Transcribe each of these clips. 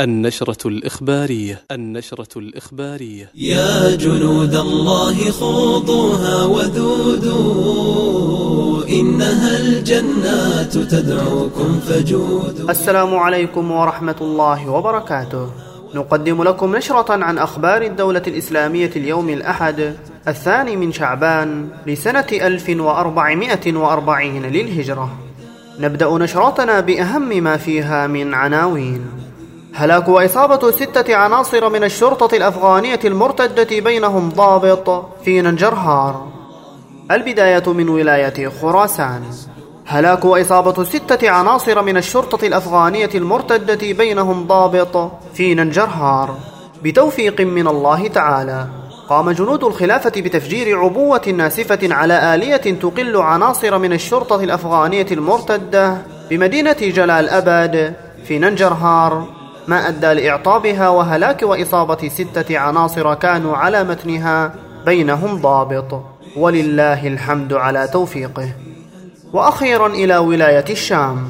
النشرة الإخبارية النشرة الإخبارية. يا جنود الله خوضوها وذودوا إنها الجنات تدعوكم فجودوا. السلام عليكم ورحمة الله وبركاته. نقدم لكم نشرة عن أخبار الدولة الإسلامية اليوم الأحد الثاني من شعبان لسنة 1440 للهجرة. نبدأ نشرتنا بأهم ما فيها من عناوين. هلاك وإصابة ستة عناصر من الشرطة الأفغانية المرتدة بينهم ضابط في ننجرهار. البداية من ولاية خراسان. هلاك وإصابة ستة عناصر من الشرطة الأفغانية المرتدة بينهم ضابط في ننجرهار. بتوفيق من الله تعالى قام جنود الخلافة بتفجير عبوة ناسفة على آلية تقل عناصر من الشرطة الأفغانية المرتدة بمدينة جلال أباد في ننجرهار. ما أدى لإعطابها وهلاك وإصابة ستة عناصر كانوا على متنها بينهم ضابط. ولله الحمد على توفيقه. وأخيرا إلى ولاية الشام.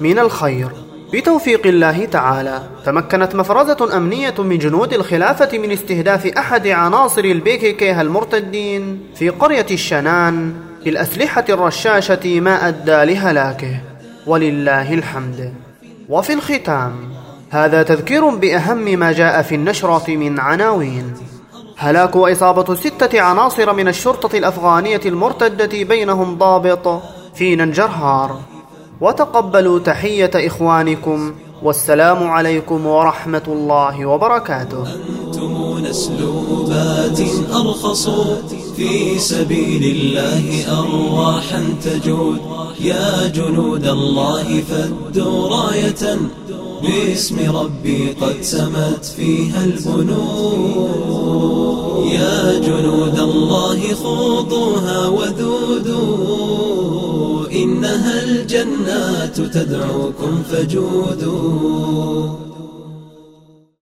من الخير. بتوفيق الله تعالى. تمكنت مفرزة أمنية من جنود الخلافة من استهداف أحد عناصر البيكيكيه المرتدين في قرية الشنان بالأسلحة الرشاشة ما أدى لهلاكه. ولله الحمد. وفي الختام. هذا تذكير بأهم ما جاء في النشرة من عناوين. هلاك وإصابة ستة عناصر من الشرطة الأفغانية المرتدة بينهم ضابط في ننجرهار. وتقبلوا تحية إخوانكم. والسلام عليكم ورحمة الله وبركاته. أنتم نسلوبات أرخصوا في سبيل الله أرواحا تجود. يا جنود الله فدوا راية. باسم ربي قد سمت فيها البنود. يا جنود الله خوضوها وذودوا إنها الجنات تدعوكم فجودوا.